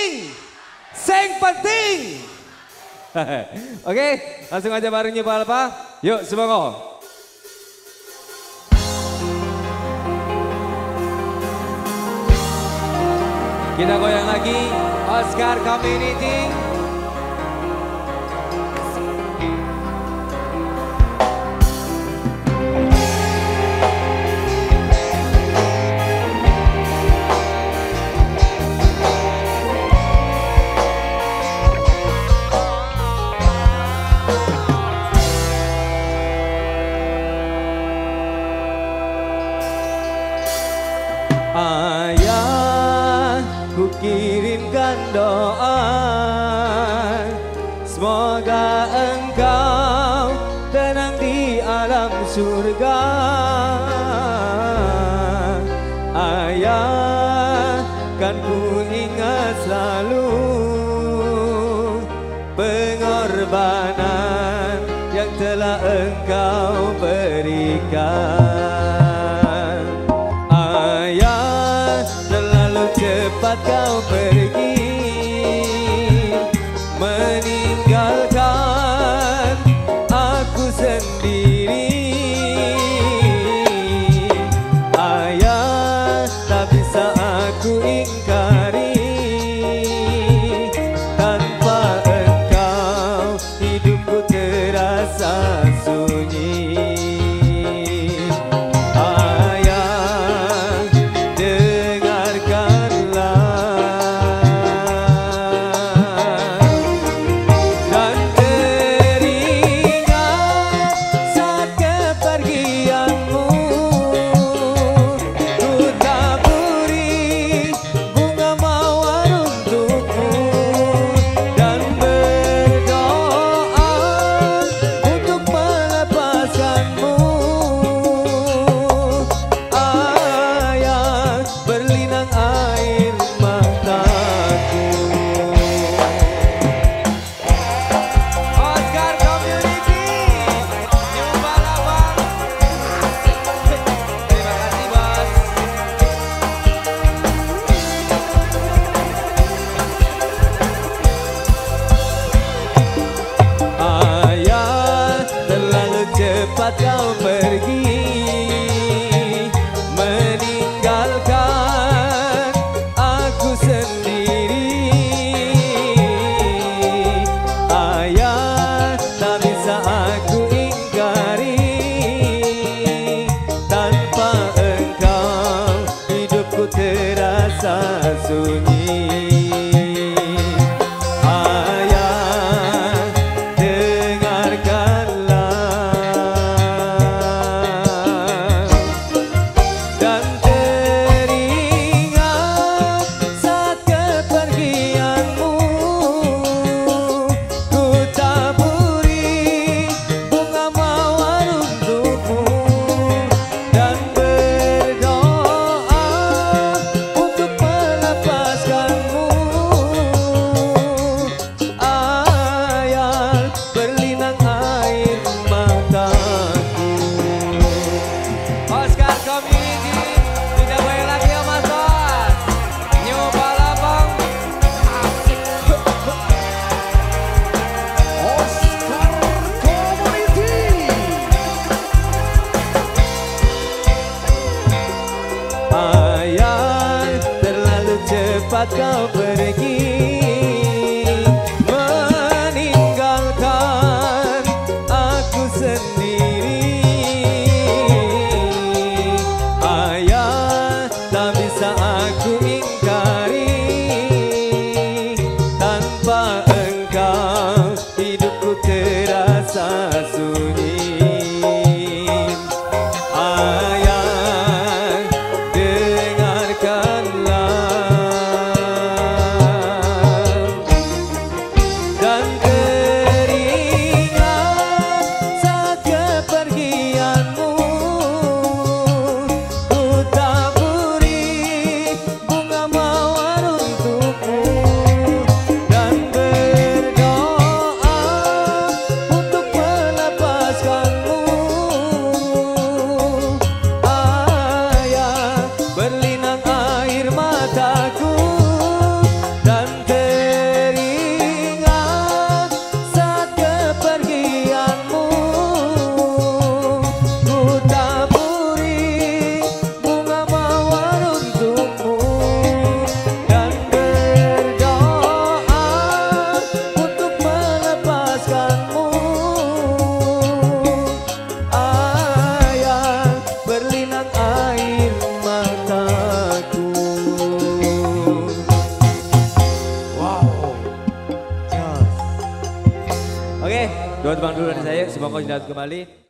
penting, sing penting. Oke, langsung aja bareng nyoba apa? Yuk, semangat. Kita goyang lagi Oscar Community. Ayah ku kirimkan doa Semoga engkau tenang di alam surga. Ayah kan ku ingat selalu Pengorbanan yang telah engkau berikan cepat kau pergi cepat kau pergi Meninggalkan aku sendiri. Ayah tak bisa aku ingkari Tanpa engkau hidupku terasa sunyi kau pergi Meninggalkan aku sendiri. Ayah tak bisa aku ingkari Berlin. buat Bang Dulu dan saya. Semoga jendela kembali.